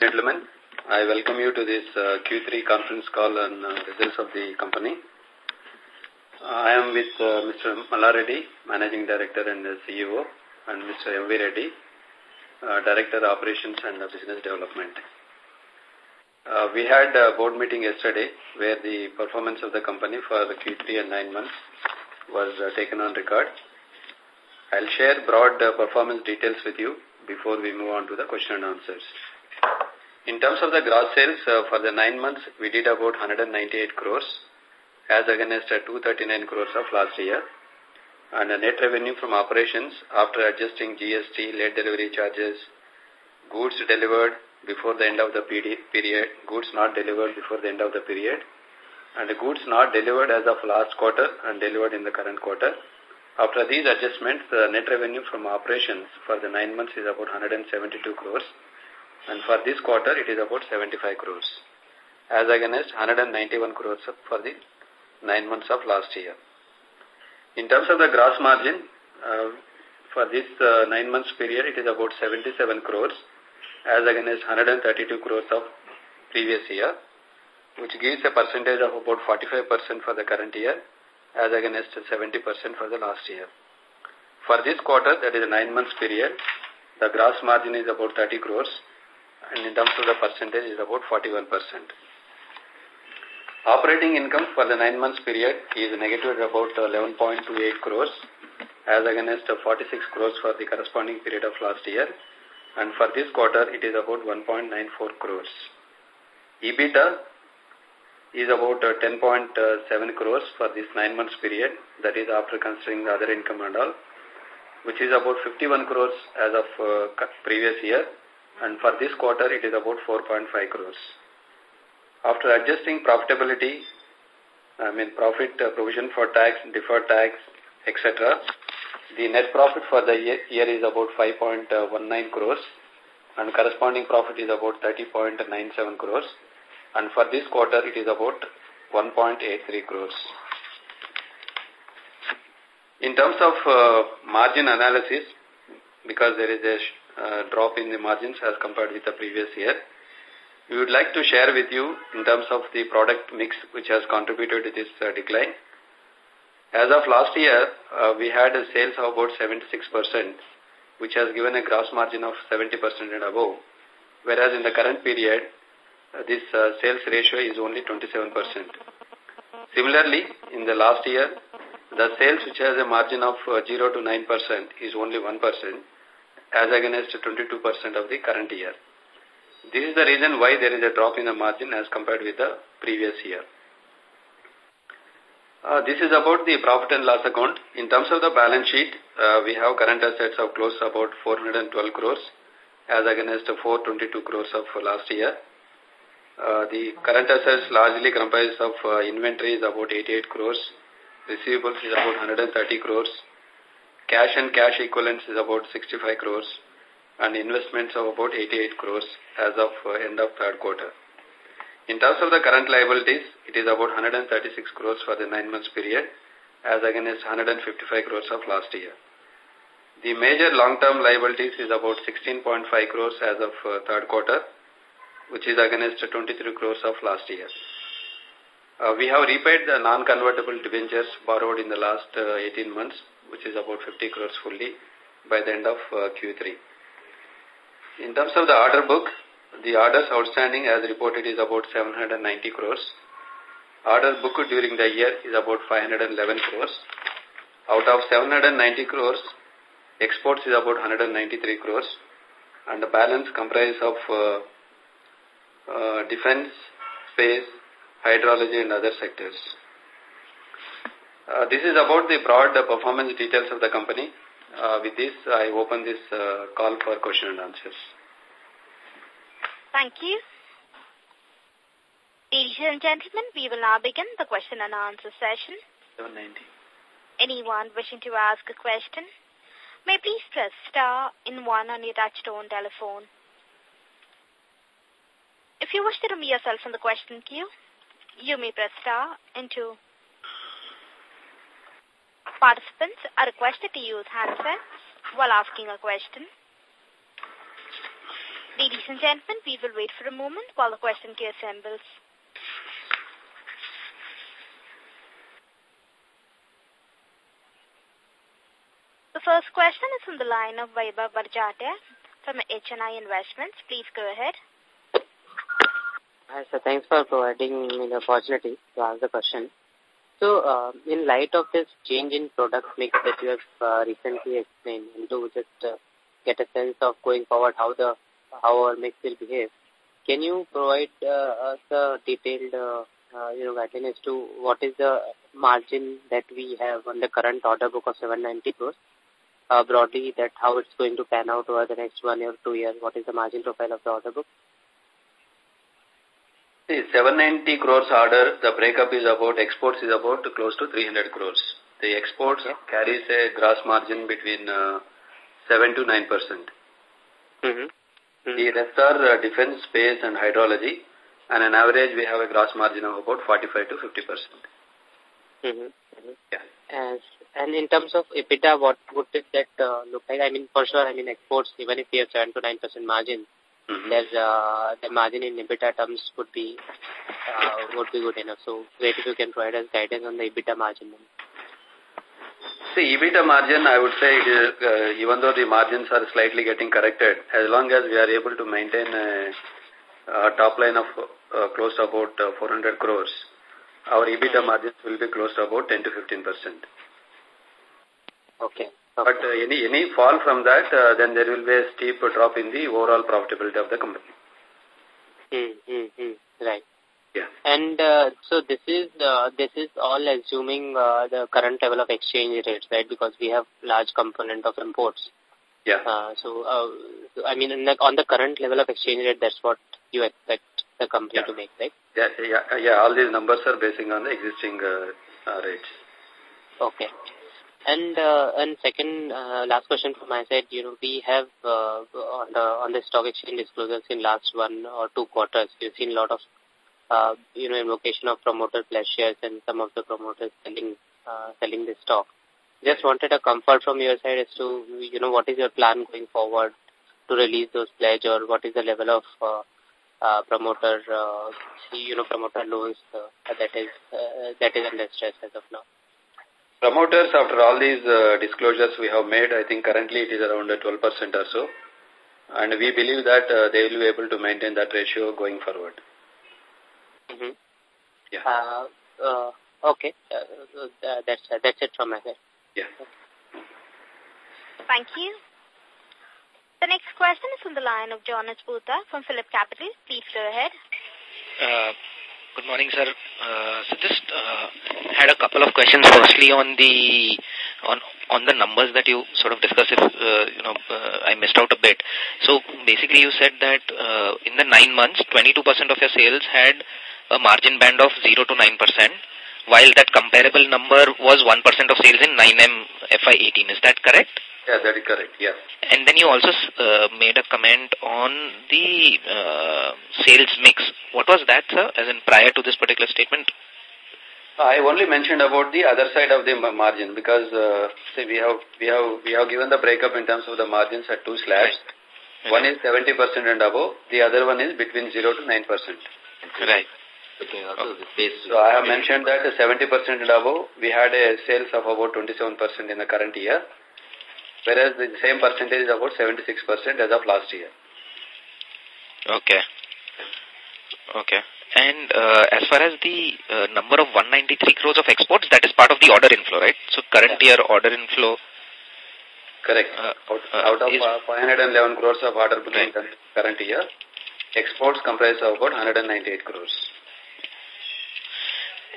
Gentlemen, I welcome you to this uh, Q3 conference call on uh, results of the company. I am with uh, Mr. Mallareddy, Managing Director and CEO, and Mr. M.V. Reddy, uh, Director Operations and Business Development. Uh, we had a board meeting yesterday where the performance of the company for the Q3 and nine months was uh, taken on record. I'll share broad performance details with you before we move on to the question and answers. In terms of the gross sales, uh, for the nine months, we did about 198 crores as against uh, 239 crores of last year. And the net revenue from operations after adjusting GST, late delivery charges, goods delivered before the end of the period, goods not delivered before the end of the period, and the goods not delivered as of last quarter and delivered in the current quarter. After these adjustments, the net revenue from operations for the nine months is about 172 crores and for this quarter it is about 75 crores as against 191 crores for the nine months of last year. In terms of the gross margin, uh, for this uh, nine months period it is about 77 crores as against 132 crores of previous year which gives a percentage of about 45% for the current year as against 70% for the last year. For this quarter, that is a nine months period, the gross margin is about 30 crores and in terms of the percentage is about 41%. Operating income for the nine months period is negative about uh, 11.28 crores as against uh, 46 crores for the corresponding period of last year and for this quarter it is about 1.94 crores. EBITDA is about uh, 10.7 crores for this nine months period that is after considering the other income and all which is about 51 crores as of uh, previous year and for this quarter it is about 4.5 crores. After adjusting profitability, I mean profit uh, provision for tax, deferred tax, etc., the net profit for the year, year is about 5.19 crores and corresponding profit is about 30.97 crores and for this quarter it is about 1.83 crores. In terms of uh, margin analysis, because there is a uh, drop in the margins as compared with the previous year. We would like to share with you in terms of the product mix which has contributed to this uh, decline. As of last year, uh, we had a sales of about 76%, which has given a gross margin of 70% and above, whereas in the current period, this sales ratio is only 27%. Similarly, in the last year, the sales which has a margin of uh, 0 to 9% is only 1%, as against 22% of the current year. This is the reason why there is a drop in the margin as compared with the previous year. Uh, this is about the profit and loss account. In terms of the balance sheet, uh, we have current assets of close about 412 crores as against 422 crores of last year. Uh, the current assets largely comprise of uh, inventory is about 88 crores, receivables is about 130 crores, Cash and cash equivalents is about 65 crores and investments of about 88 crores as of uh, end of third quarter. In terms of the current liabilities, it is about 136 crores for the nine months period as against 155 crores of last year. The major long-term liabilities is about 16.5 crores as of uh, third quarter, which is against 23 crores of last year. Uh, we have repaid the non-convertible debentures borrowed in the last uh, 18 months which is about 50 crores fully by the end of uh, Q3. In terms of the order book, the orders outstanding as reported is about 790 crores. Order book during the year is about 511 crores. Out of 790 crores, exports is about 193 crores and the balance comprise of uh, uh, defense, space, hydrology and other sectors. Uh, this is about the broad uh, performance details of the company. Uh, with this, I open this uh, call for question and answers. Thank you. Ladies and gentlemen, we will now begin the question and answer session. 790. Anyone wishing to ask a question may please press star in one on your touchtone telephone. If you wish to remove yourself from the question queue, you may press star and two. Participants are requested to use handsets while asking a question. Ladies and gentlemen, we will wait for a moment while the question queue assembles. The first question is from the line of Vaibhav Barjatya from HNI Investments. Please go ahead. Hi, sir. Thanks for providing me the opportunity to ask the question. So, uh, in light of this change in product mix that you have uh, recently explained, and to just uh, get a sense of going forward how the how our mix will behave, can you provide uh, us a detailed uh, uh, you know guideline as to what is the margin that we have on the current order book of 790 crores? Uh, broadly, that how it's going to pan out over the next one year, two years. What is the margin profile of the order book? The 790 crores order, the breakup is about, exports is about close to 300 crores. The exports yeah. carries a gross margin between uh, 7 to 9%. Mm -hmm. Mm -hmm. The rest are uh, defense, space and hydrology. And on average, we have a gross margin of about 45 to 50%. Mm -hmm. Yeah. As, and in terms of EBITDA, what would that uh, look like? I mean, for sure, I mean, exports, even if we have 7 to 9% margin, Mm -hmm. there's uh, the margin in EBITDA terms would be uh, would be good enough. So, great if you can provide us guidance on the EBITDA margin. See, EBITDA margin, I would say, is, uh, even though the margins are slightly getting corrected, as long as we are able to maintain a, a top line of uh, close to about uh, 400 crores, our EBITDA margins will be close to about 10 to 15 percent. Okay. But uh, any any fall from that, uh, then there will be a steep drop in the overall profitability of the company. Mm, mm, mm, right. Yeah. And uh, so this is uh, this is all assuming uh, the current level of exchange rates, right? Because we have large component of imports. Yeah. Uh, so, uh, I mean, the, on the current level of exchange rate, that's what you expect the company yeah. to make, right? Yeah, yeah, yeah. All these numbers are basing on the existing uh, uh, rates. Okay. And uh, and second, uh, last question from my side, you know, we have uh, on the on the stock exchange disclosures in last one or two quarters, we've seen a lot of, uh, you know, invocation of promoter pledge shares and some of the promoters selling uh, selling the stock. Just wanted a comfort from your side as to, you know, what is your plan going forward to release those pledge or what is the level of uh, uh, promoter, uh, you know, promoter loans uh, that is uh, that is under stress as of now. Promoters, after all these uh, disclosures we have made, I think currently it is around 12% or so. And we believe that uh, they will be able to maintain that ratio going forward. Mm -hmm. Yeah. Uh, uh, okay. Uh, uh that's, uh, that's it from my side. Yeah. Thank you. The next question is from the line of Jonas Bhuta from Philip Capital. Please go ahead. Uh, Good morning, sir. Uh, so just uh, had a couple of questions. Firstly, on the on on the numbers that you sort of discussed. If uh, you know, uh, I missed out a bit. So basically, you said that uh, in the nine months, 22% of your sales had a margin band of zero to nine percent, while that comparable number was one percent of sales in 9M FY18. Is that correct? Yeah, that is correct, yes. And then you also uh, made a comment on the uh, sales mix. What was that, sir, as in prior to this particular statement? I only mentioned about the other side of the margin because uh, see, we have we have we have given the breakup in terms of the margins at two slabs. Right. One is 70% and above, the other one is between 0 to 9%. Right. So I have mentioned that 70% and above, we had a sales of about 27% in the current year whereas the same percentage is about 76% as of last year. Okay. Okay. And uh, as far as the uh, number of 193 crores of exports, that is part of the order inflow, right? So current year order inflow. Correct. Uh, out, uh, out of uh, 511 crores of order booking right. current year, exports comprise of about 198 crores.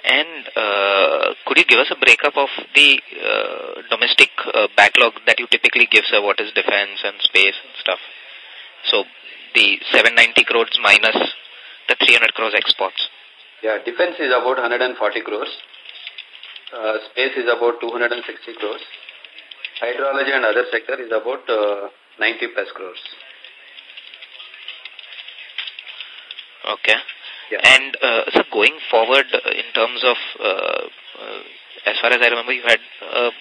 And uh, could you give us a breakup of the uh, domestic uh, backlog that you typically give, sir? What is defense and space and stuff? So the 790 crores minus the 300 crores exports. Yeah, defense is about 140 crores. Uh, space is about 260 crores. Hydrology and other sector is about uh, 90 plus crores. Okay. Yeah. And uh, so going forward uh, in terms of, uh, uh, as far as I remember, you had uh,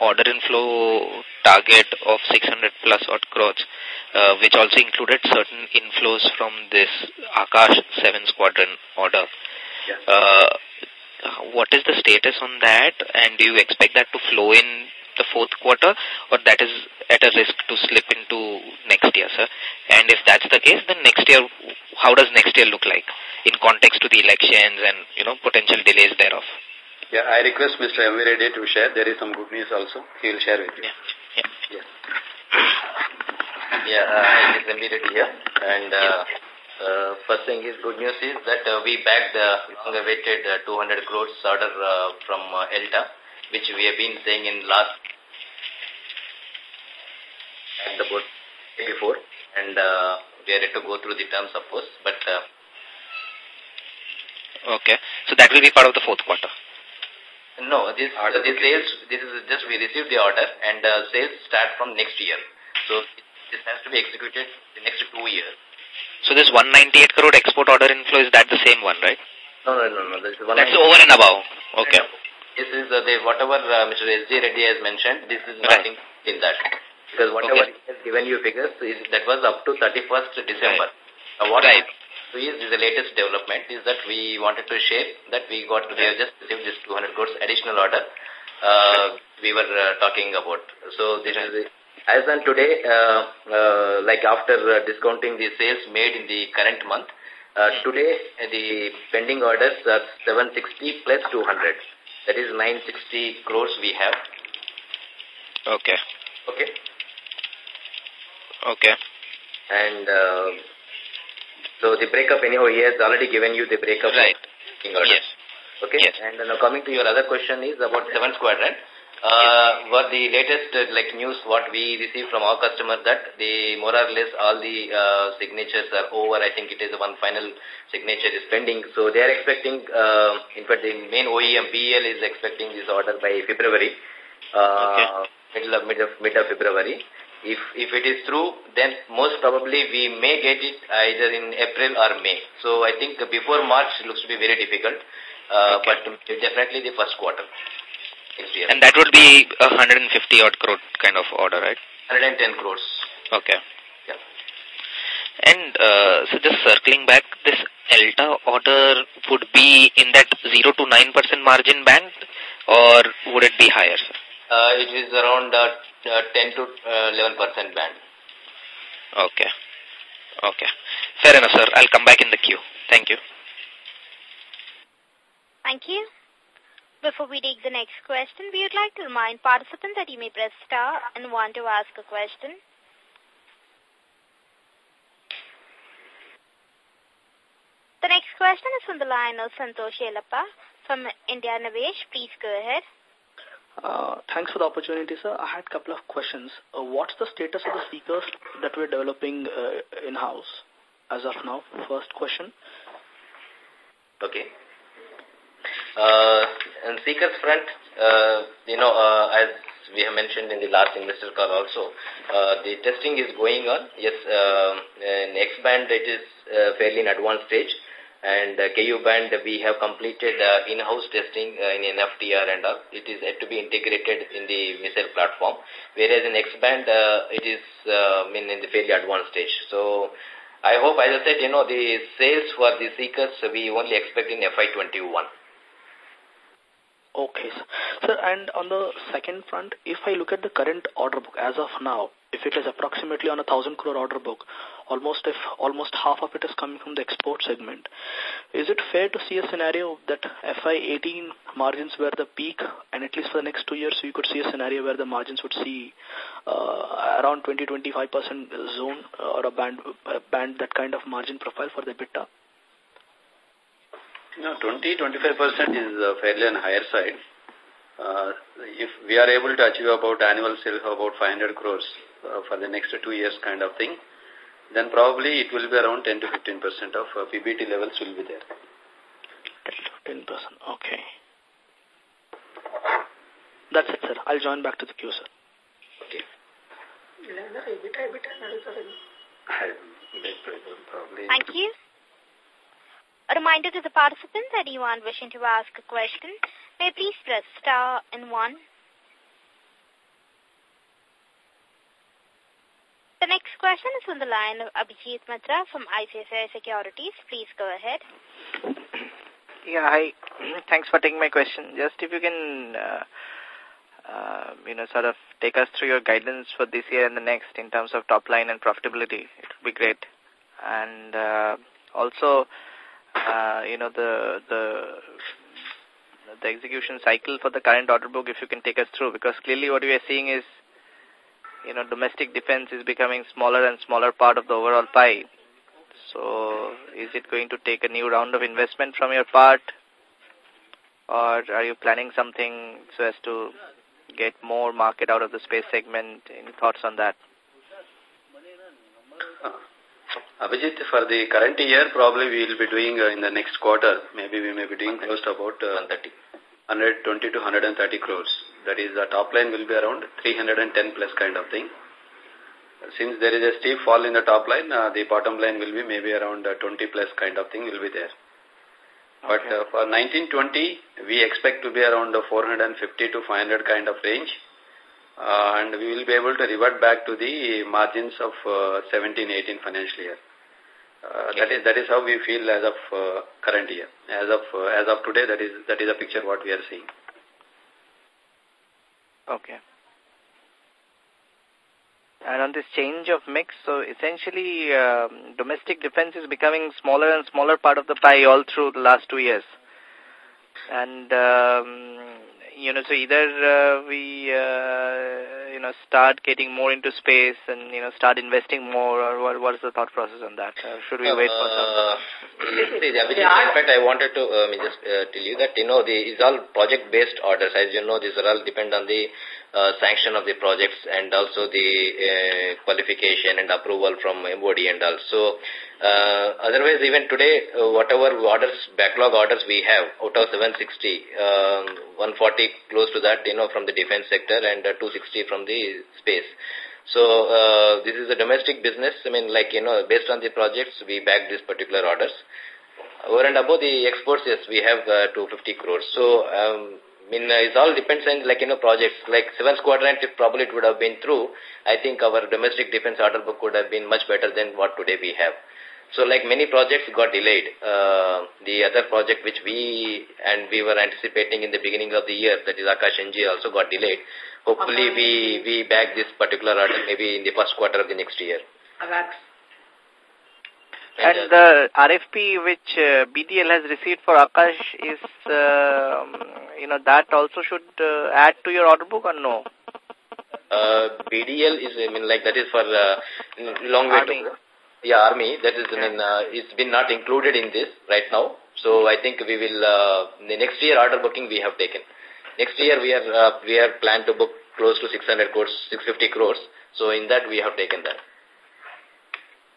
order inflow target of 600 plus odd crores, uh, which also included certain inflows from this Akash 7 Squadron order. Yes. Uh, what is the status on that and do you expect that to flow in the fourth quarter or that is at a risk to slip into next year, sir? And if that's the case, then next year, how does next year look like in context to the elections and, you know, potential delays thereof? Yeah, I request Mr. Reddy to share. There is some good news also. He will share with you. Yeah. Yeah. Yes. Yeah, uh, it is. Here. And uh, uh, first thing is good news is that uh, we bagged the long-awaited uh, 200 crores order uh, from uh, ELTA, which we have been saying in last at the board before, and uh, we are ready to go through the terms, of course. But uh, Okay. So that will be part of the fourth quarter. no, this uh, the sales this is just we received the order, and uh, sales start from next year. So this has to be executed the next two years. So this 198 crore export order inflow, is that the same one, right? No, no, no, no. This is one That's over and above. Okay. This is uh, the whatever uh, Mr. S.J. Reddy has mentioned. This is Right. nothing in that because whatever Okay. he has given you figures is that was up to 31st December. Uh, what Right. Is, the latest development is that we wanted to share that we got we have just received this 200 crores additional order uh, we were uh, talking about. So this is as on today, uh, uh, like after uh, discounting the sales made in the current month, uh, today the pending orders are 760 plus 200. That is 960 crores we have. Okay. Okay. Okay. And uh, so the breakup anyhow, he has already given you the breakup. Right. Yes. Okay. Yes. And now coming to your other question is about seven squadron. Uh, what the latest uh, like news what we received from our customer that the more or less all the uh, signatures are over. I think it is one final signature is pending. So they are expecting. Uh, in fact, the main OEM BL is expecting this order by February. Uh, Middle of mid of mid of February. If if it is true, then most probably we may get it either in April or May. So I think before March looks to be very difficult. Uh, Okay. but definitely the first quarter next year. And that would be a 150 odd crore kind of order, right? 110 crores. Okay. Yeah. And uh, so just circling back, this ELTA order would be in that 0 to 9% margin band or would it be higher? sir? Uh, it is around uh, uh, 10 to uh, 11% band. Okay. Okay. Fair enough, sir. I'll come back in the queue. Thank you. Thank you. Before we take the next question, we would like to remind participants that you may press star and want to ask a question. The next question is from the line of Santosh Yelappa from India Nivesh. Please go ahead. Uh, thanks for the opportunity, sir. I had a couple of questions. Uh, what's the status of the seekers that we're developing uh, in-house as of now? First question. Okay. Uh, on Seekers front, uh, you know, uh, as we have mentioned in the last investor call also, uh, the testing is going on. Yes, uh, in X band it is uh, fairly in advanced stage. And uh, KU band, we have completed uh, in-house testing uh, in NFTR and all. It is yet to be integrated in the missile platform. Whereas in X band, uh, it is uh, in, in the fairly advanced stage. So I hope, as I said, you know, the sales for the seekers we only expect in FY21. Okay, sir. Sir, and on the second front, if I look at the current order book as of now, if it is approximately on a thousand crore order book, almost if almost half of it is coming from the export segment, is it fair to see a scenario that FY18 margins were the peak, and at least for the next two years, you could see a scenario where the margins would see uh, around 20-25% zone uh, or a band, a band that kind of margin profile for the EBITDA? No, 20-25% is uh, fairly on higher side. Uh, if we are able to achieve about annual sales of about 500 crores uh, for the next two years kind of thing, then probably it will be around 10 to 15% of uh, PBT levels will be there. 10 percent. Okay. That's it, sir. I'll join back to the queue, sir. Okay. Probably Thank you. A reminder to the participants, anyone wishing to ask a question, may please press star and one. The next question is on the line of Abhijit Matra from ICICI Securities. Please go ahead. Yeah, hi. Thanks for taking my question. Just if you can, uh, uh, you know, sort of take us through your guidance for this year and the next in terms of top line and profitability, it would be great. And uh, also, uh, you know, the the the execution cycle for the current order book, if you can take us through, because clearly what we are seeing is, you know, domestic defense is becoming smaller and smaller part of the overall pie. So is it going to take a new round of investment from your part? Or are you planning something so as to get more market out of the space segment? Any thoughts on that? Abhijit, for the current year, probably we will be doing uh, in the next quarter, maybe we may be doing close to about uh, 120 to 130 crores. That is, the top line will be around 310 plus kind of thing. Since there is a steep fall in the top line, uh, the bottom line will be maybe around uh, 20 plus kind of thing will be there. But uh, for 1920, we expect to be around the 450 to 500 kind of range. Uh, and we will be able to revert back to the margins of uh, 17, 18 financial year. Uh, that is that is how we feel as of uh, current year. As of uh, as of today, that is that is a picture what we are seeing. Okay. And on this change of mix, so essentially um, domestic defense is becoming smaller and smaller part of the pie all through the last two years. And, um, you know, so either uh, we, uh, you know, start getting more into space and, you know, start investing more or what, what is the thought process on that? Uh, should we wait for some? Uh, in fact, I wanted to um, just uh, tell you that, you know, the, it's all project-based orders. As you know, these are all depend on the uh, sanction of the projects and also the uh, qualification and approval from MOD and also. Uh, otherwise, even today, uh, whatever orders, backlog orders we have out of 760, um, 140 close to that, you know, from the defense sector and uh, 260 from the space. So uh, this is a domestic business. I mean, like, you know, based on the projects, we back these particular orders. Over and above the exports, yes, we have uh, 250 crores. So um, I mean, uh, it all depends on, like, you know, projects. Like, seventh squadron, if probably it would have been through, I think our domestic defense order book would have been much better than what today we have. So, like, many projects got delayed. Uh, the other project which we, and we were anticipating in the beginning of the year, that is Akash NG, also got delayed. Hopefully, we, we bag this particular order maybe in the first quarter of the next year. Avax. And the RFP which uh, BDL has received for Akash is, uh, you know, that also should uh, add to your order book or no? Uh, BDL is, I mean, like that is for uh, long way Army. to Yeah, Army. That is, I mean, uh, it's been not included in this right now. So I think we will, uh, the next year order booking we have taken. Next year we are, uh, we are planned to book close to 600 crores, 650 crores. So in that we have taken that.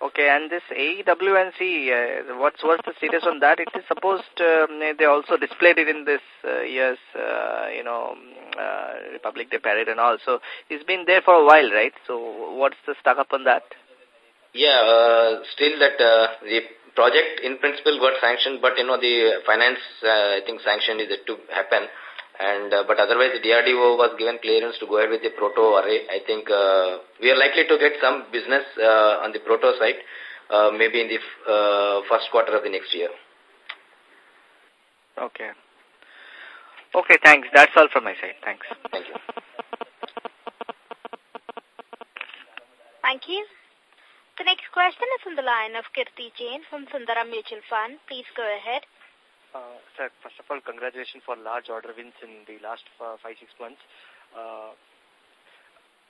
Okay, and this AEW&C, uh, what's, what's the status on that? It is supposed um, they also displayed it in this uh, year's, uh, you know, uh, Republic Day parade and all. So it's been there for a while, right? So what's the stuck up on that? Yeah, uh, still that uh, the project in principle got sanctioned, but you know the finance, uh, I think sanction is yet to happen. And uh, but otherwise, the DRDO was given clearance to go ahead with the proto array. I think uh, we are likely to get some business uh, on the proto side, uh, maybe in the uh, first quarter of the next year. Okay. Okay, thanks. That's all from my side. Thanks. Thank you. Thank you. The next question is from the line of Kirti Jain from Sundaram Mutual Fund. Please go ahead. Uh, sir, first of all, congratulations for large order wins in the last uh, five, six months. Uh,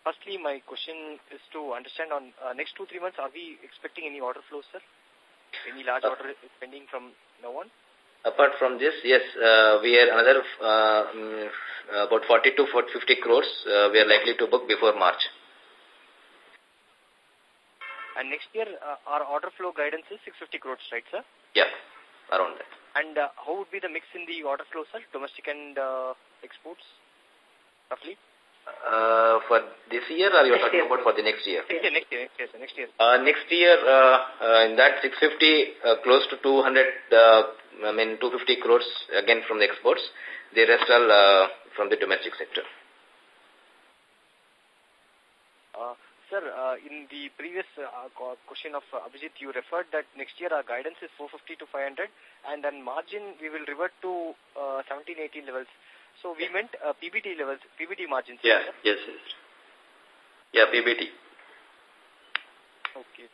firstly, my question is to understand on uh, next two, three months, are we expecting any order flows, sir? Any large Uh, order pending from now on? Apart from this, yes, uh, we are another uh, mm, about 40 to 50 crores uh, we are likely to book before March. And next year, uh, our order flow guidance is 650 crores, right, sir? Yeah, around that. And uh, how would be the mix in the order flow, sir? Domestic and uh, exports, roughly? Uh, for this year or you're talking about for the next year? Next year, next year, next year, sir, next year. Uh, next year, uh, uh, in that 650, uh, close to 200, uh, I mean 250 crores again from the exports. The rest all uh, from the domestic sector. Uh, sir, uh, in the previous uh, question of uh, Abhijit, you referred that next year our guidance is 450 to 500 and then margin we will revert to uh, 17, 18 levels. So we meant uh, PBT levels, PBT margins. Yeah, yes, yes. Yeah, PBT. Okay.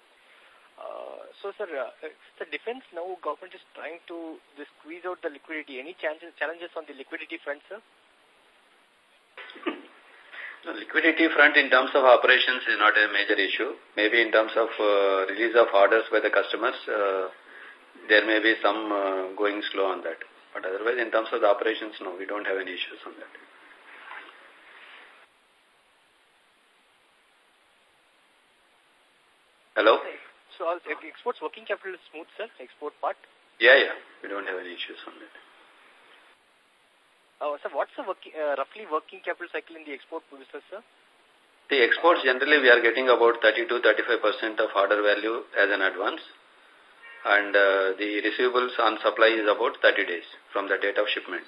Uh, so, sir, uh, the defense now government is trying to squeeze out the liquidity. Any challenges, challenges on the liquidity front, sir? Liquidity front in terms of operations is not a major issue. Maybe in terms of uh, release of orders by the customers, uh, there may be some uh, going slow on that. But otherwise, in terms of the operations, no, we don't have any issues on that. Hello? So, exports working capital is smooth, sir, export part? Yeah, yeah. We don't have any issues on that. Uh, so what's the working, uh, roughly working capital cycle in the export business, sir? The exports, generally, we are getting about 30 to 35 percent of order value as an advance. And uh, the receivables on supply is about 30 days from the date of shipment.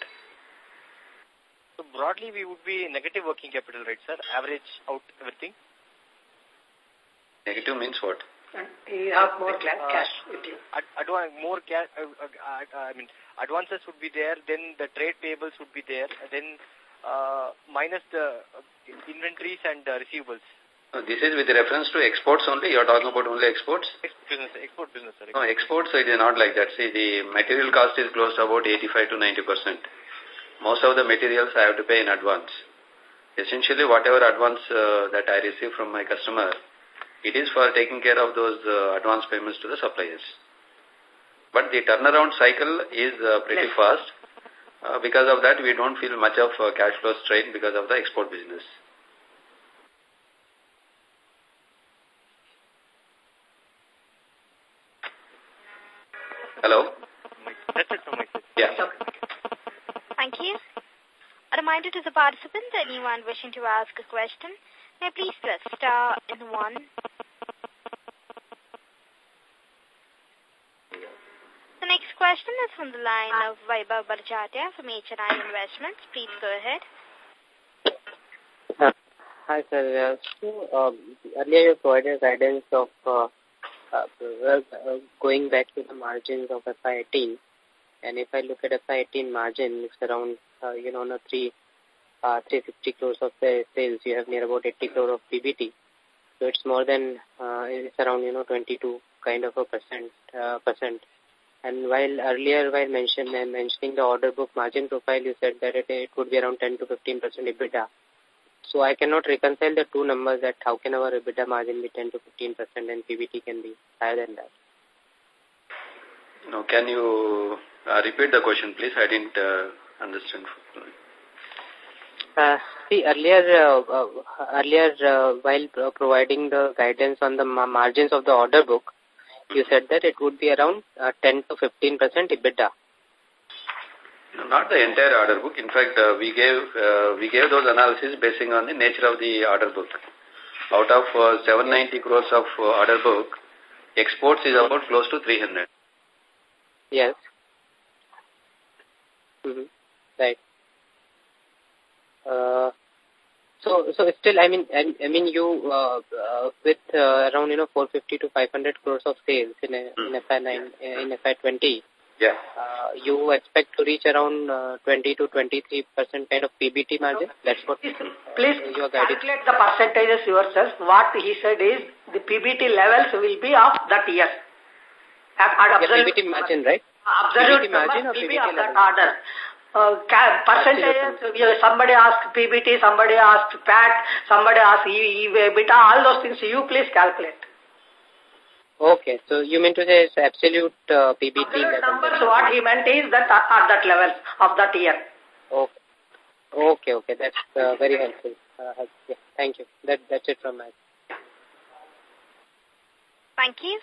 So broadly, we would be negative working capital, right, sir? Average out everything? Negative means what? You have more uh, cash with you. Ad more cash, uh, uh, I mean, advances would be there, then the trade payables would be there, then uh, minus the inventories and receivables. No, this is with reference to exports only? You are talking about only exports? Export business, export business. Sir, No, exports it is not like that. See, the material cost is close to about 85 to 90 percent. Most of the materials I have to pay in advance. Essentially, whatever advance uh, that I receive from my customer, it is for taking care of those uh, advance payments to the suppliers. But the turnaround cycle is uh, pretty fast. Uh, because of that, we don't feel much of uh, cash flow strain because of the export business. Hello? That's it from my side. Yeah. Thank you. A reminder to the participants, anyone wishing to ask a question, may please press star and one. The next question is from the line of Vaibhav Barjatia from HNI Investments. Please go ahead. Hi, sir. Uh, so, um, earlier you provided guidance of uh, uh, uh going back to the margins of FY18. And if I look at FY18 margin, it's around, uh, you know, on a 3 uh, 350 crores of sales, you have near about 80 crore of PBT. So it's more than, uh, it's around, you know, 22 kind of a percent, uh, percent. And while earlier, while mention, uh, mentioning the order book margin profile, you said that it, it would be around 10 to 15 percent EBITDA. So I cannot reconcile the two numbers that how can our EBITDA margin be 10 to 15 percent and PBT can be higher than that. No, can you uh, repeat the question, please? I didn't uh, understand. Uh, see, earlier, uh, uh, earlier uh, while providing the guidance on the margins of the order book, you said that it would be around uh, 10 to 15 percent EBITDA. No, not the entire order book. In fact, uh, we gave uh, we gave those analysis basing on the nature of the order book. Out of uh, 790 crores of uh, order book, exports is about close to 300. Yes. Mm -hmm. Right. Uh, so, so still, I mean, I, I mean, you uh, uh, with uh, around you know 450 to 500 crores of sales in a, mm. in FY nine in FY 20. Yeah. Uh, you expect to reach around uh, 20 to 23 percent kind of PBT margin. That's what. Please, please you are calculate the percentages yourself. What he said is the PBT levels will be of that year. At, at yeah, PBT margin, right? Absolute PBT margin or PBT of that order uh, percentages, somebody asked PBT, somebody asked PAT, somebody asked EBITDA, all those things you please calculate. Okay, so you mean to say it's absolute uh, PBT absolute level? numbers, what he meant is that at that level of that year. Okay, okay, okay. that's uh, very helpful. Uh, yeah, thank you. That, that's it from my Thank you.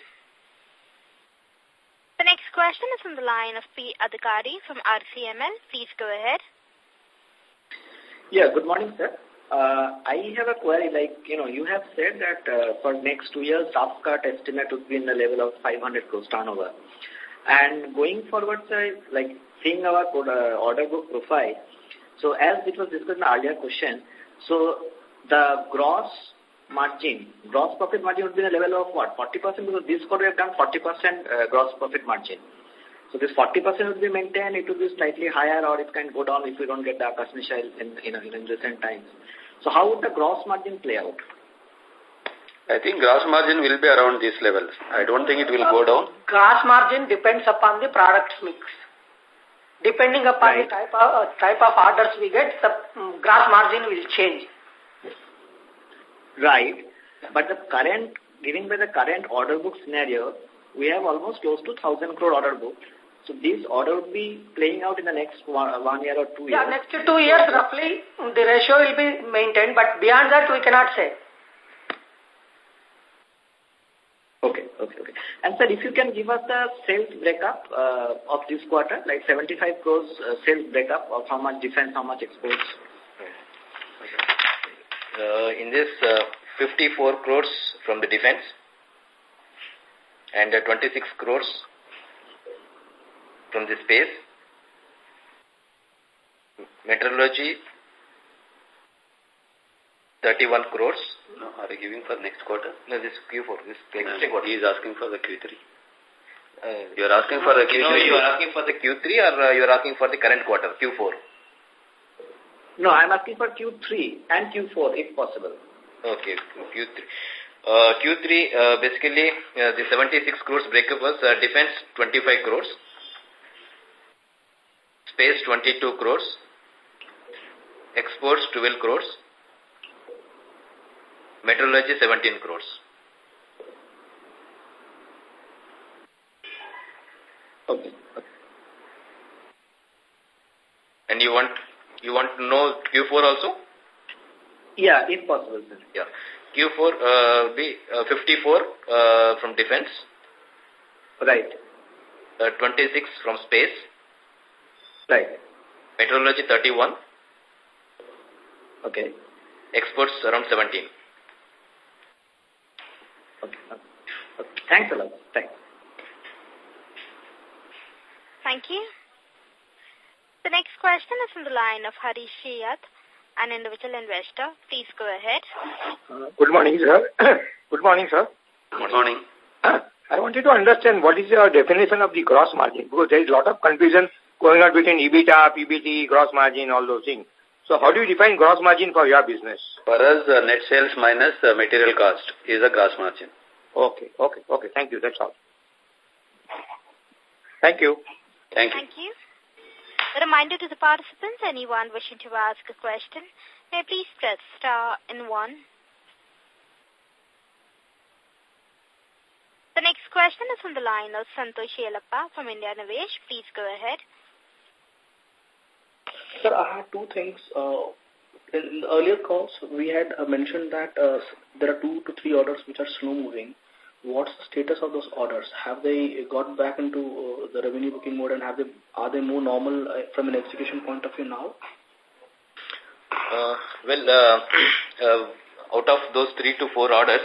Question is from the line of P. Adhikari from RCML. Please go ahead. Yeah, good morning, sir. Uh, I have a query, like, you know, you have said that uh, for next two years, staff cut estimate would be in the level of 500 crores turnover. And going forward, sir, like, seeing our uh, order book profile, so as it was discussed in the earlier question, so the gross margin, gross profit margin would be in the level of what? 40% because this quarter we have done 40% uh, gross profit margin. So this 40% would be maintained, it would be slightly higher or it can go down if we don't get the Akash missile in, in, in recent times. So how would the gross margin play out? I think gross margin will be around these levels. I don't think it will go down. Gross margin depends upon the product mix. Depending upon right. the type of, uh, type of orders we get, the um, gross margin will change. Right. But the current, given by the current order book scenario, we have almost close to 1,000 crore order book. So this order will be playing out in the next one, one year or two years? Yeah, next two years roughly the ratio will be maintained, but beyond that we cannot say. Okay, okay, okay. And sir, if you can give us the sales breakup uh, of this quarter, like 75 crores uh, sales breakup of how much defense, how much exports? Uh, in this, uh, 54 crores from the defense and uh, 26 crores from the space. Meteorology, 31 crores. No, are you giving for next quarter? No, this Q4. This next no, quarter. He is asking for the Q3. Uh, you are asking for the Q3? No, you are asking for the Q3 or uh, you are asking for the current quarter, Q4? No, I am asking for Q3 and Q4 if possible. Okay, Q3. Uh, Q3, uh, basically, uh, the 76 crores breakup was uh, defense 25 crores, space 22 crores, exports 12 crores, meteorology 17 crores. Okay. And you want you want to know Q4 also? Yeah, if possible, sir. Yeah. Q4 uh, be uh, 54 uh, from defense. Right. Uh, 26 from space. Right. Meteorology 31. Okay. Exports around 17. Okay. okay. Thanks a lot. Thanks. Thank you. The next question is from the line of Harish Shiyat, an individual investor. Please go ahead. Uh, good morning, sir. good morning, sir. Good morning. I wanted to understand what is your definition of the gross margin because there is a lot of confusion going on between EBITDA, PBT, gross margin, all those things. So how do you define gross margin for your business? For us, uh, net sales minus uh, material cost is a gross margin. Okay, okay, okay. Thank you. That's all. Thank you. Thank you. Thank you. A reminder to the participants, anyone wishing to ask a question, may please press star and one. The next question is from the line of Santosh Yelappa from India Nivesh. Please go ahead. Sir, I had two things. Uh, in earlier calls, we had uh, mentioned that uh, there are two to three orders which are slow moving. What's the status of those orders? Have they got back into uh, the revenue booking mode and have they are they more normal uh, from an execution point of view now? Uh, well, uh, uh, out of those three to four orders,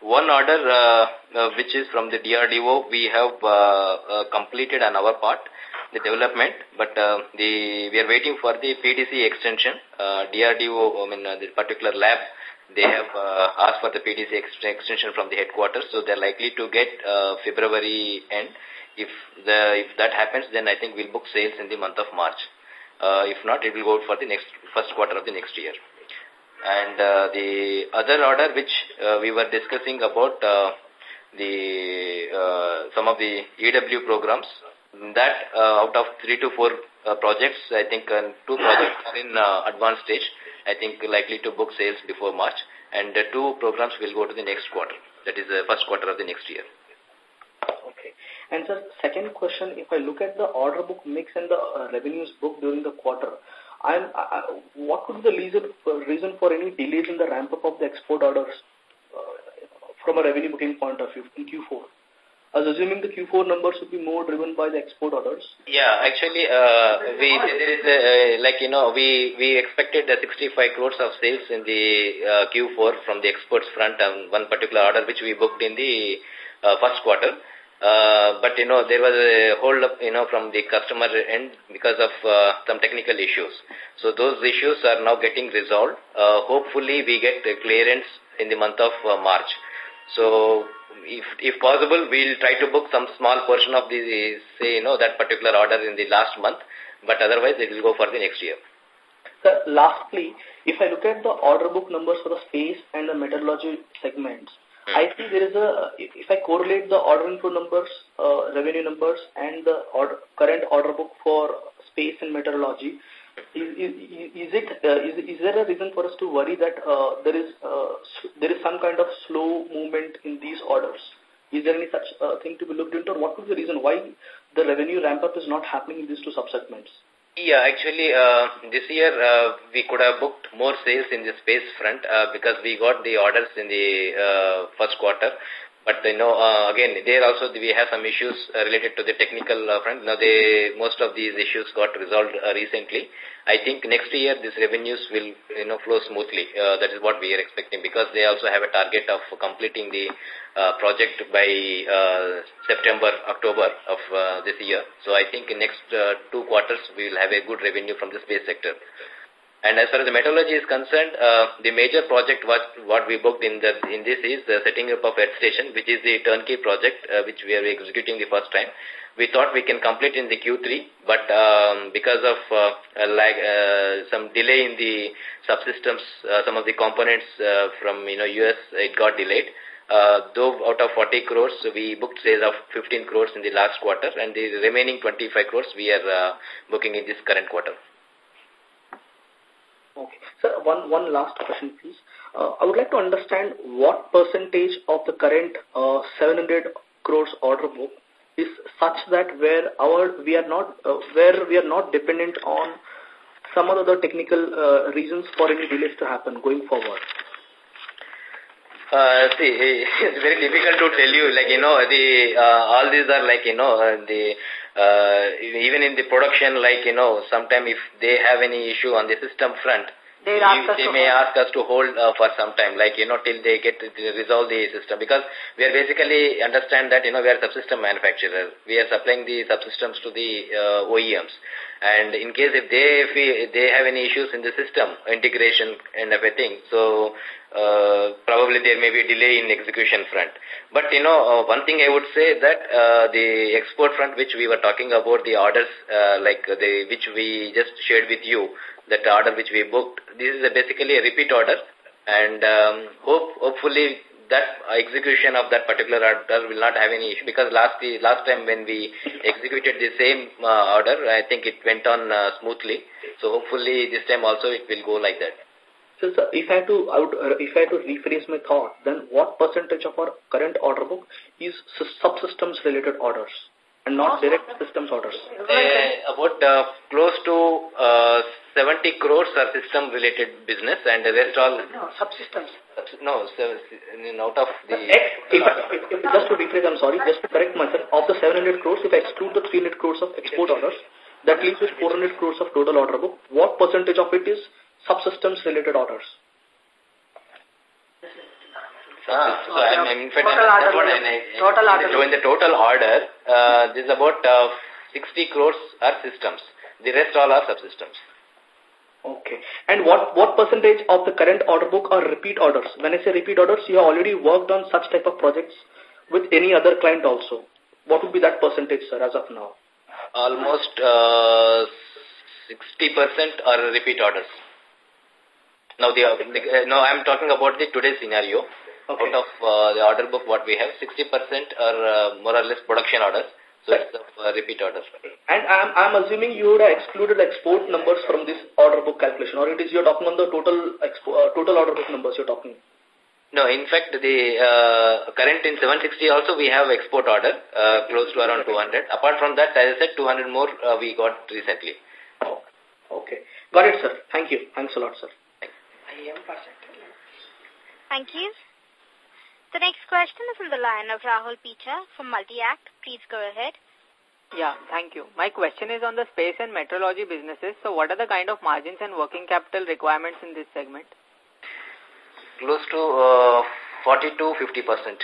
one order uh, uh, which is from the DRDO, we have uh, uh, completed on our part the development, but uh, the we are waiting for the PDC extension. Uh, DRDO, I mean, uh, the particular lab, they have uh, asked for the PDC ex extension from the headquarters, so they're likely to get uh, February end. If the if that happens, then I think we'll book sales in the month of March. Uh, if not, it will go for the next first quarter of the next year. And uh, the other order which uh, we were discussing about uh, the uh, some of the EW programs, that uh, out of three to four uh, projects, I think uh, two projects are in uh, advanced stage. I think likely to book sales before March, and two programs will go to the next quarter. That is the first quarter of the next year. Okay. And sir, second question, if I look at the order book mix and the uh, revenues booked during the quarter, I'm, uh, what could be the reason for, reason for any delays in the ramp up of the export orders from a revenue booking point of view in Q4? I was assuming the Q4 numbers would be more driven by the export orders. Yeah, actually, uh, we there is a, like you know we we expected the 65 crores of sales in the uh, Q4 from the exports front on one particular order which we booked in the uh, first quarter. Uh, but you know there was a hold up you know from the customer end because of uh, some technical issues. So those issues are now getting resolved. Uh, hopefully we get clearance in the month of uh, March. So if, if possible, we'll try to book some small portion of the, say, you know, that particular order in the last month, but otherwise it will go for the next year. Sir, lastly, if I look at the order book numbers for the space and the meteorology segments, hmm. I see there is a, if I correlate the order inflow numbers, uh, revenue numbers, and the order, current order book for space and meteorology, is, is, is it uh, is, is there a reason for us to worry that uh, there is uh, there is some kind of slow movement in these orders? Is there any such uh, thing to be looked into, or what was the reason why the revenue ramp up is not happening in these two subsegments? Yeah, actually, uh, this year uh, we could have booked more sales in the space front uh, because we got the orders in the uh, first quarter. But you know, uh, again, there also we have some issues uh, related to the technical uh, front. Now, they most of these issues got resolved uh, recently. I think next year these revenues will you know flow smoothly. Uh, that is what we are expecting because they also have a target of completing the uh, project by uh, September, October of uh, this year. So I think in next uh, two quarters we will have a good revenue from the space sector. And as far as the meteorology is concerned, uh, the major project what, what we booked in, the, in this is the setting up of Earth Station, which is the turnkey project uh, which we are executing the first time. We thought we can complete in the Q3, but um, because of uh, lag, uh, some delay in the subsystems, uh, some of the components uh, from you know US, it got delayed. Uh, though out of 40 crores, we booked sales of 15 crores in the last quarter, and the remaining 25 crores we are uh, booking in this current quarter. Okay. Sir, one, one last question, please. Uh, I would like to understand what percentage of the current uh, 700 crores order book is such that where our we are not uh, where we are not dependent on some other technical uh, reasons for any delays to happen going forward. Uh, see, it's very difficult to tell you. Like you know, the uh, all these are like you know the uh, even in the production, like, you know, sometime if they have any issue on the system front, they, they may ask us to hold uh, for some time, like, you know, till they get to resolve the system. Because we are basically understand that, you know, we are subsystem manufacturer. We are supplying the subsystems to the uh, OEMs. And in case if they if they have any issues in the system, integration and everything, so uh, probably there may be a delay in execution front. But, you know, uh, one thing I would say that uh, the export front, which we were talking about, the orders like the which we just shared with you, that order which we booked, this is a basically a repeat order. And um, hope hopefully that execution of that particular order will not have any issue because last the last time when we executed the same uh, order, I think it went on uh, smoothly. So hopefully this time also it will go like that. So, sir, if I had to uh, if I had to rephrase my thought, then what percentage of our current order book is subsystems related orders and not direct systems orders? Uh, about uh, close to uh, 70 crores are system related business and the rest all... No, subsystems. No, so, out of the... If, if, if, just to rephrase, I'm sorry, just to correct myself, of the 700 crores, if I exclude the 300 crores of export orders, that leaves with 400 crores of total order book. What percentage of it is subsystems related orders? Ah, so I'm, I'm in fact, total order, total order. So in the total order, uh, this is about uh, 60 crores are systems. The rest all are subsystems. Okay. And what, what percentage of the current order book are repeat orders? When I say repeat orders, you have already worked on such type of projects with any other client also. What would be that percentage, sir, as of now? Almost uh, 60% are repeat orders. Now, the, the uh, now I'm talking about the today's scenario. Okay. Out of uh, the order book, what we have, 60% are uh, more or less production orders. So it's a repeat order. And I'm, I'm assuming you would have excluded export numbers from this order book calculation, or it is you're talking on the total expo, uh, total order book numbers you're talking? No, in fact, the uh, current in 760 also we have export order uh, close to around 200. Apart from that, as I said, 200 more uh, we got recently. Oh, okay. Got it, sir. Thank you. Thanks a lot, sir. I am perfect. Thank you. The next question is on the line of Rahul Picha from Multi-Act. Please go ahead. Yeah, thank you. My question is on the space and meteorology businesses. So what are the kind of margins and working capital requirements in this segment? Close to uh, 40 to 50 percent.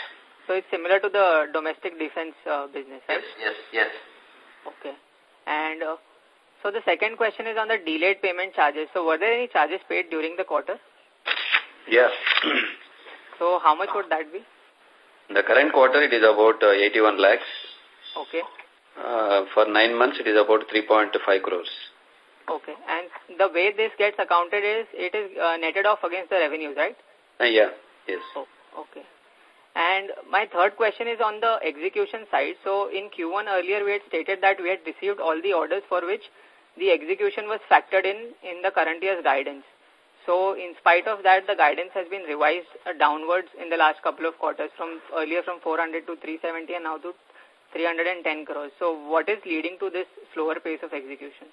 So it's similar to the domestic defense uh, business, right? Yes, yes, yes. Okay. And uh, so the second question is on the delayed payment charges. So were there any charges paid during the quarter? Yeah. So how much would that be? The current quarter, it is about uh, 81 lakhs. Okay. Uh, for nine months, it is about 3.5 crores. Okay. And the way this gets accounted is, it is uh, netted off against the revenues, right? Uh, yeah, yes. Oh, okay. And my third question is on the execution side. So in Q1 earlier, we had stated that we had received all the orders for which the execution was factored in in the current year's guidance. So in spite of that, the guidance has been revised uh, downwards in the last couple of quarters from earlier from 400 to 370 and now to 310 crores. So what is leading to this slower pace of execution?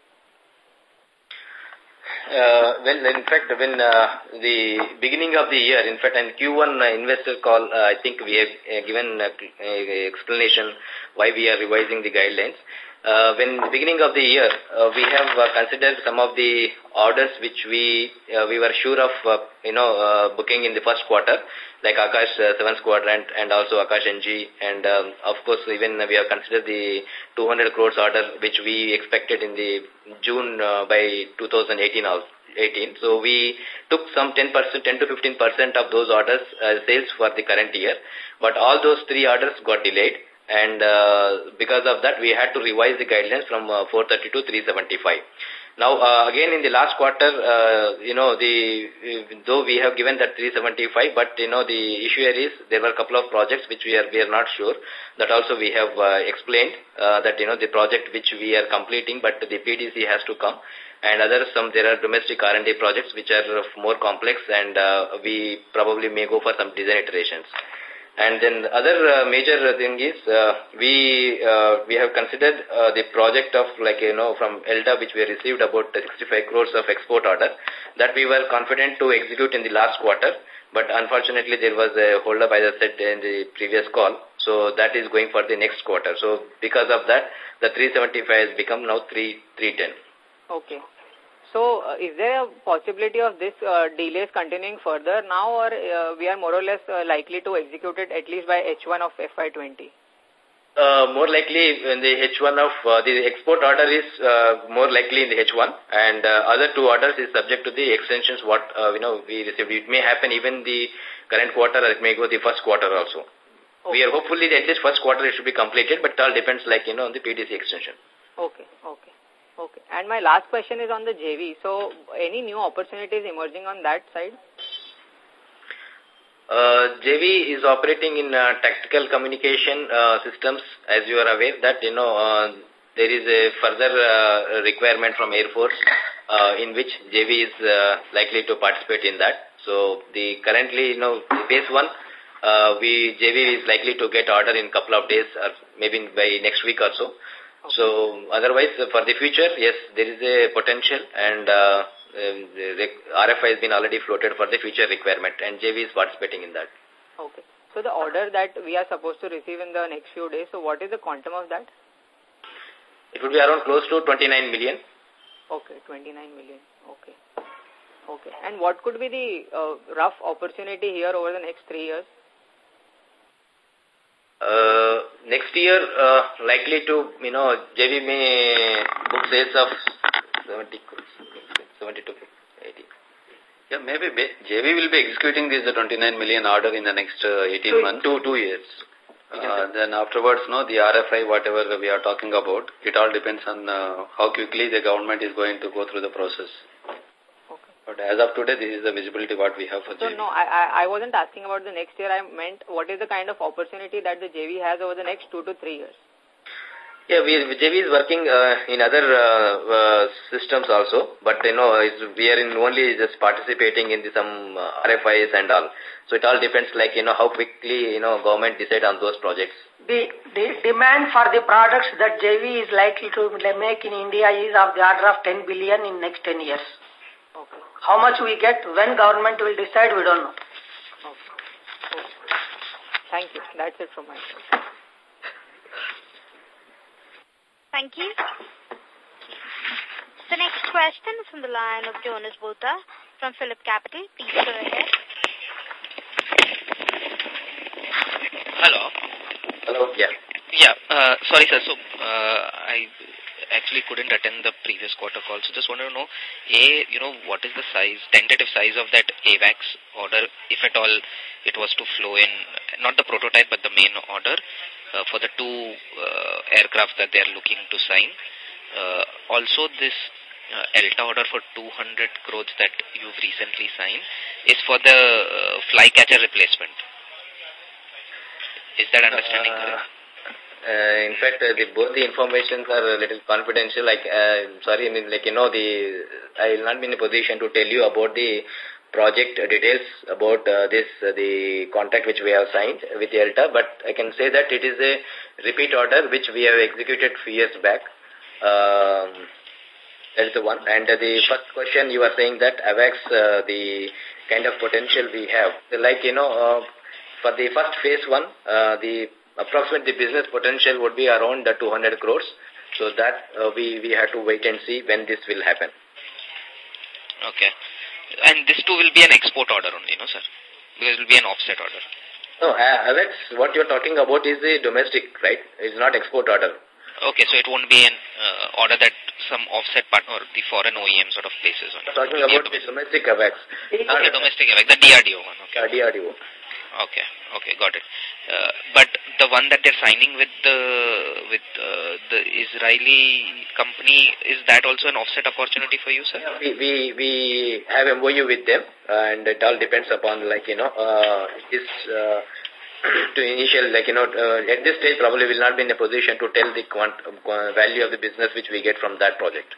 Uh, well, in fact, when uh, the beginning of the year, in fact, in Q1 uh, investor call, uh, I think we have uh, given explanation why we are revising the guidelines uh, when the beginning of the year, uh, we have uh, considered some of the orders which we uh, we were sure of, uh, you know, uh, booking in the first quarter, like Akash uh, 7th Squadron and also Akash NG. And um, of course, even we have considered the 200 crores order which we expected in the June uh, by 2018 also. 18. So we took some 10%, 10 to 15% of those orders uh, sales for the current year. But all those three orders got delayed and uh, because of that we had to revise the guidelines from uh, 430 to 375 now uh, again in the last quarter uh, you know the though we have given that 375 but you know the issue here is there were a couple of projects which we are we are not sure. That also we have uh, explained uh, that you know the project which we are completing but the PDC has to come. And other some there are domestic R&D projects which are more complex and uh, we probably may go for some design iterations and then the other uh, major thing is uh, we uh, we have considered the project of like you know from ELTA which we received about 65 crores of export order that we were confident to execute in the last quarter. But unfortunately there was a hold up as I said in the previous call. So that is going for the next quarter. So because of that the 375 has become now 3 310 okay so, uh, is there a possibility of this uh, delays continuing further now or uh, we are more or less uh, likely to execute it at least by H1 of FY20? Uh, more likely in the H1 of uh, the export order is uh, more likely in the H1 and uh, other two orders is subject to the extensions what uh, you know we received. It may happen even the current quarter or it may go the first quarter also. Okay. We are hopefully at least first quarter it should be completed but it all depends like you know on the PDC extension. Okay, okay. Okay. And my last question is on the JV. So, any new opportunities emerging on that side? Uh, JV is operating in uh, tactical communication uh, systems, as you are aware that, you know, uh, there is a further uh, requirement from Air Force uh, in which JV is uh, likely to participate in that. So, the currently, you know, phase one, uh, we JV is likely to get order in couple of days or maybe by next week or so. So otherwise, for the future, yes, there is a potential and uh, um, the RFI has been already floated for the future requirement and JV is participating in that. Okay. So the order that we are supposed to receive in the next few days, so what is the quantum of that? It would be around close to 29 million. Okay, 29 million. Okay. Okay. And what could be the uh, rough opportunity here over the next three years? Uh, next year, uh, likely to, you know, JV may book sales of 70 crores, 72, 80. Yeah, maybe JV will be executing this 29 million order in the next uh, 18 two, months. Two, two years. Uh, then afterwards, no, the RFI, whatever we are talking about, it all depends on uh, how quickly the government is going to go through the process. But as of today, this is the visibility what we have for so JV. no, I, I wasn't asking about the next year. I meant what is the kind of opportunity that the JV has over the next two to three years? Yeah, we, JV is working uh, in other uh, uh, systems also, but you know, it's, we are in only just participating in the, some uh, RFIs and all. So it all depends, like you know, how quickly you know government decide on those projects. The, the demand for the products that JV is likely to make in India is of the order of 10 billion in next 10 years. Okay. How much we get, when government will decide, we don't know. Okay. okay. Thank you. That's it from my side. Thank you. The next question is from the line of Jonas Bhutta from Phillip Capital. Please go ahead. Hello. Hello. Yeah. Yeah. Uh, sorry, sir. So uh, I actually couldn't attend the previous quarter call. So just wanted to know, A, you know, what is the size, tentative size of that AWACS order, if at all it was to flow in, not the prototype, but the main order uh, for the two uh, aircraft that they are looking to sign. Uh, also, this uh, ELTA order for 200 crores that you've recently signed is for the uh, flycatcher replacement. Is that understanding correct? Uh, in fact, uh, the, both the informations are a little confidential. Like, uh, sorry, I mean, like, you know, the I will not be in a position to tell you about the project details about uh, this, uh, the contract which we have signed with ELTA, but I can say that it is a repeat order which we have executed few years back. Um, that is the one. And uh, the first question you are saying that AWACS, uh, the kind of potential we have. Like, you know, uh, for the first phase one, uh, the approximately the business potential would be around the 200 crores. So that uh, we, we have to wait and see when this will happen. Okay. And this too will be an export order only, no, sir? Because it will be an offset order. No, uh, Alex, what you're talking about is the domestic, right? It's not export order. Okay, so it won't be an uh, order that some offset partner or the foreign OEM sort of places on. Talking about the domestic AWACS. Okay, domestic AWACS, the DRDO one. Okay. Yeah, DRDO. Okay, okay, got it. Uh, but the one that they're signing with the with uh, the Israeli company is that also an offset opportunity for you, sir? Yeah, we we we have MOU with them, and it all depends upon like you know uh, this. Uh, to initial, like, you know, uh, at this stage probably will not be in a position to tell the quant uh, value of the business which we get from that project.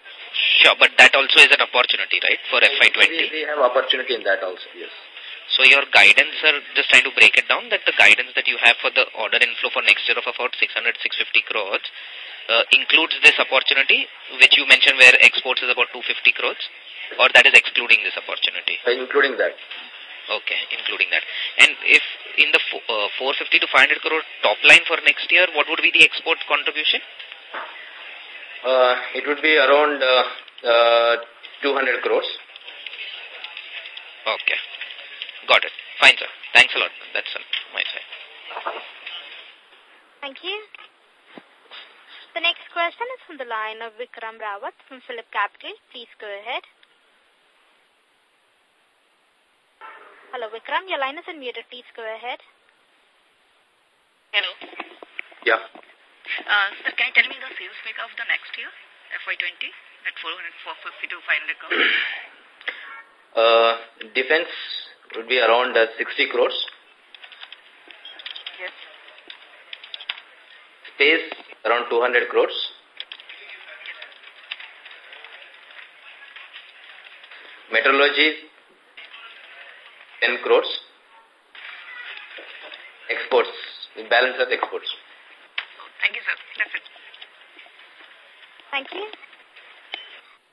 Sure, but that also is an opportunity, right, for FY20? We, we have opportunity in that also, yes. So your guidance, sir, just trying to break it down, that the guidance that you have for the order inflow for next year of about 600-650 crores uh, includes this opportunity, which you mentioned where exports is about 250 crores, or that is excluding this opportunity? Uh, including that. Okay, including that. And if in the uh, 450 to 500 crore top line for next year, what would be the export contribution? Uh, it would be around uh, uh, 200 crores. Okay. Got it. Fine, sir. Thanks a lot. That's on my side. Thank you. The next question is from the line of Vikram Rawat from Phillip Capital. Please go ahead. Hello, Vikram. Your line is unmuted. Please go ahead. Hello. Yeah. Uh, sir, can you tell me the sales figure of the next year, FY20, at 400, 450 to 500 crores? Uh, defense would be around uh, 60 crores. Yes. Space around 200 crores. Meteorology 10 crores. Exports, balance of exports. Thank you, sir. That's it. Thank you.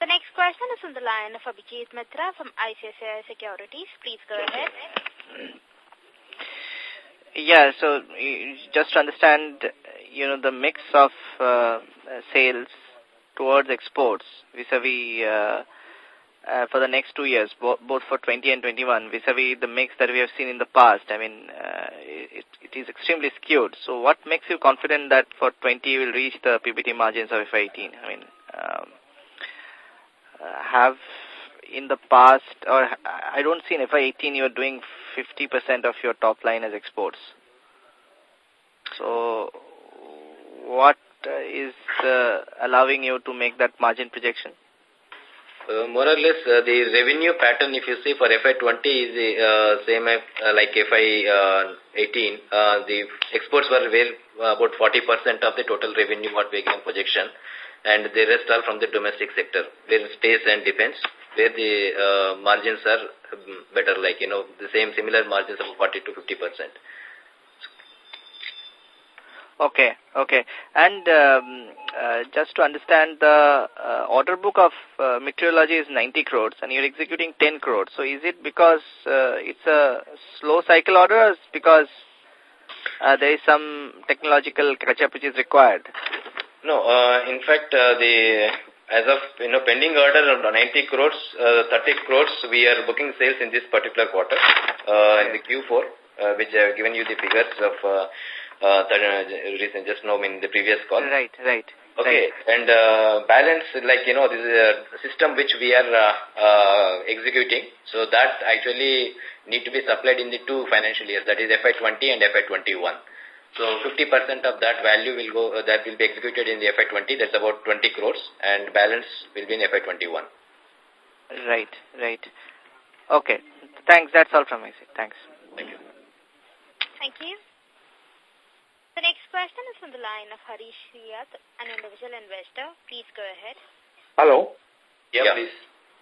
The next question is on the line of Abhijit Mitra from ICICI Securities. Please go ahead. Yeah, so just to understand, you know, the mix of uh, sales towards exports vis-a-vis uh, uh, for the next two years, bo both for 20 and 21, vis-a-vis the mix that we have seen in the past. I mean, uh, it, it is extremely skewed. So what makes you confident that for 20 you will reach the PBT margins of FY18? I mean, um, have in the past, or I don't see in FY18 you are doing 50% of your top line as exports. So what uh, uh, allowing you to make that margin projection? Uh, more or less, uh, the revenue pattern, if you see for FY20 is the same uh, like FY18. Uh, the exports were well, about 40% of the total revenue what we can projection and the rest are from the domestic sector, where space and defense, where the uh, margins are um, better, like, you know, the same similar margins of 40 to 50 percent. Okay, okay. And um, uh, just to understand, the uh, order book of uh, meteorology is 90 crores and you're executing 10 crores. So is it because uh, it's a slow cycle order or because uh, there is some technological catch-up which is required? No, uh, in fact, uh, the as of you know pending order of 90 crores, uh, 30 crores, we are booking sales in this particular quarter, uh, in the Q4, uh, which I have given you the figures of uh, uh, uh, recent, just now in the previous call. Right, right. Okay, and uh, balance, like, you know, this is a system which we are uh, uh, executing. So that actually need to be supplied in the two financial years, that is FY20 and FY21. So 50% of that value will go, uh, that will be executed in the FY20, that's about 20 crores, and balance will be in FY21. Right, right. Okay, thanks, that's all from my side. Thanks. Thank you. Thank you. The next question is from the line of Harish Riyat, an individual investor. Please go ahead. Hello. Yeah, yeah. please.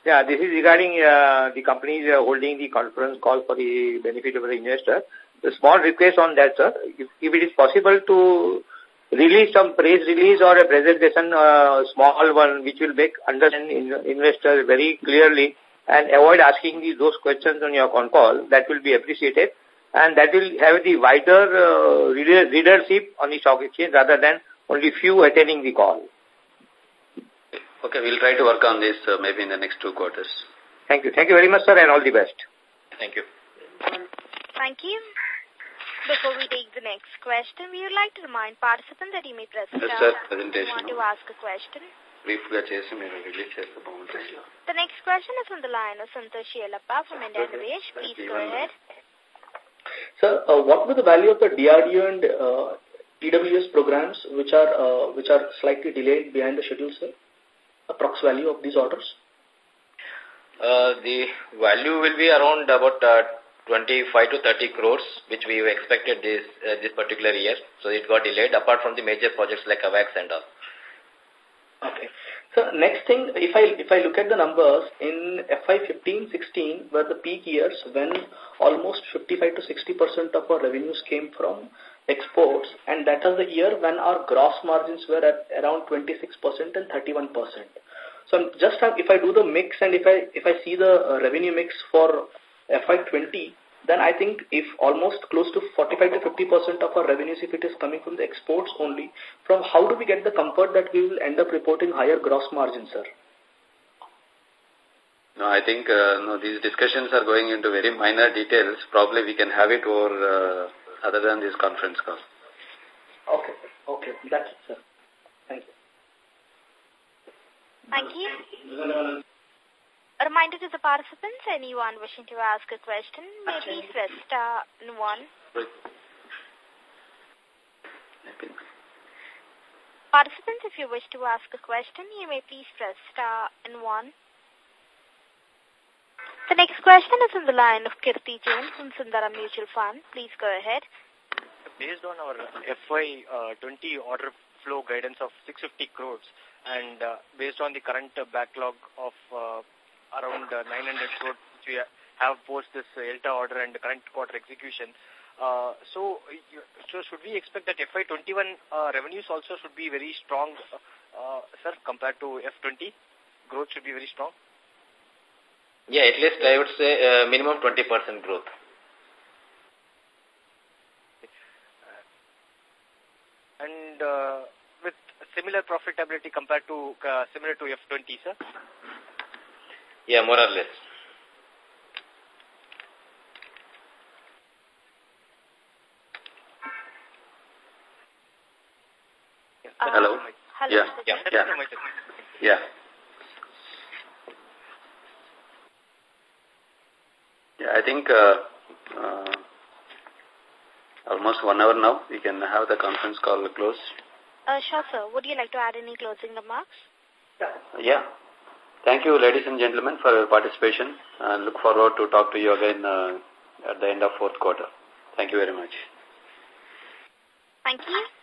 Yeah, this is regarding uh, the companies uh, holding the conference call for the benefit of the investor. A small request on that, sir. If, if it is possible to release some press release or a presentation, uh, small one, which will make understand in, investors very clearly and avoid asking the, those questions on your con call, that will be appreciated and that will have the wider uh, readership on the stock exchange rather than only few attending the call. Okay, we'll try to work on this uh, maybe in the next two quarters. Thank you. Thank you very much, sir, and all the best. Thank you. Thank you. Before we take the next question, we would like to remind participants that you may press star yes, presentation. want to ask a question. The next question is on the line of Santosh Yelappa from India Nivesh. Please go ahead. Sir, uh, what was the value of the DRDO and uh, EWS programs which are uh, which are slightly delayed behind the schedule, sir? Approx value of these orders? Uh, the value will be around about uh, 25 to 30 crores, which we expected this uh, this particular year. So it got delayed, apart from the major projects like AWACS and all. Okay. So next thing, if I if I look at the numbers in FY 15-16 were the peak years when almost 55 to 60 percent of our revenues came from exports, and that was the year when our gross margins were at around 26 percent and 31 percent. So just if I do the mix and if I if I see the uh, revenue mix for FY 20, then I think if almost close to 45 to 50 percent of our revenues, if it is coming from the exports only, from how do we get the comfort that we will end up reporting higher gross margins, sir? No, I think uh, no, these discussions are going into very minor details. Probably we can have it over uh, other than this conference call. Okay, okay, that's it, sir. Thank you. Thank you. A reminder to the participants, anyone wishing to ask a question, may please press star one. Participants, if you wish to ask a question, you may please press star and one. The next question is on the line of Kirti Jain from Sundaram Mutual Fund. Please go ahead. Based on our FY20 uh, order flow guidance of 650 crores and uh, based on the current uh, backlog of uh, around uh, 900 crore which we have post this ELTA order and the current quarter execution. Uh, so, so should we expect that FY21 uh, revenues also should be very strong, uh, uh, sir, compared to F20? Growth should be very strong? Yeah, at least I would say uh, minimum 20% growth. And uh, with similar profitability compared to uh, similar to F20, sir? Yeah, more or less. Uh, hello? hello? Yeah. Yeah. Yeah. yeah. Yeah, I think uh, uh, almost one hour now. We can have the conference call closed. Uh, sure, sir. Would you like to add any closing remarks? Yeah. Thank you, ladies and gentlemen, for your participation and look forward to talk to you again uh, at the end of fourth quarter. Thank you very much. Thank you.